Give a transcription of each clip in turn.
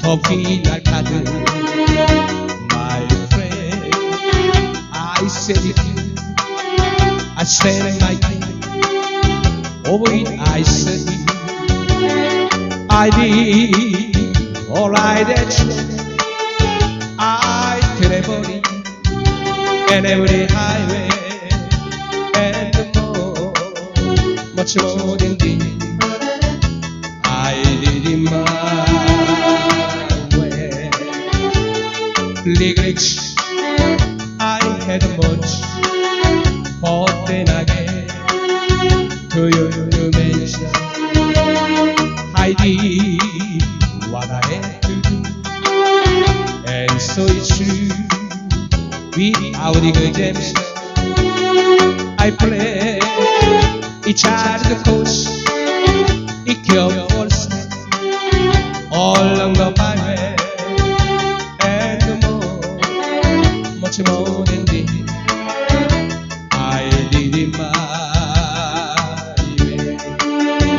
talking like cattle. My friend, I said it. I said my mind. Over it, oh, I said it. I did all eh? I did. I traveled and every highway and more, much more than this. lyrics. I had much but then again, gave to you to mention. I did what I had to do, and so it's true. Without exemption, I play each other coach, it cures all along the path.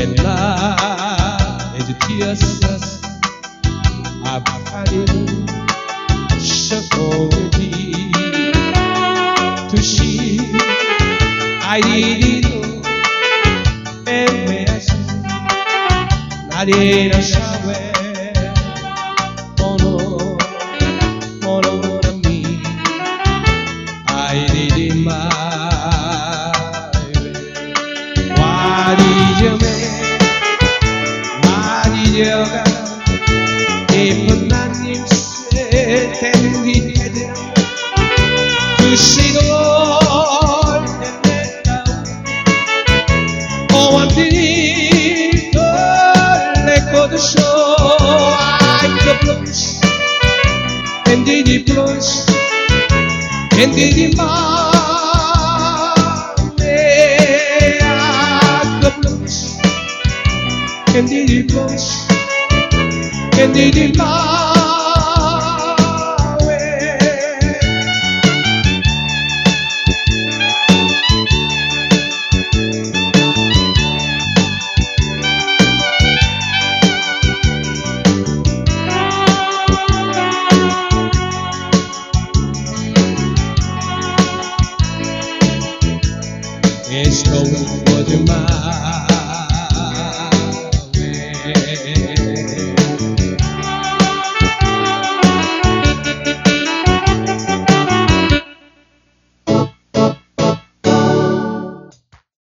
and love and Jesus Abakarim Shakoti Tushi Airido Emeas Lareira Shawe Mono Mono Mono Mi Airido Sígueme, Marilloga, épnányimse tendíkedem, Küssidol, nem nekem, Oantitól Endidi Endidi en Didibos, en Didimawe. Estou em flor de mar.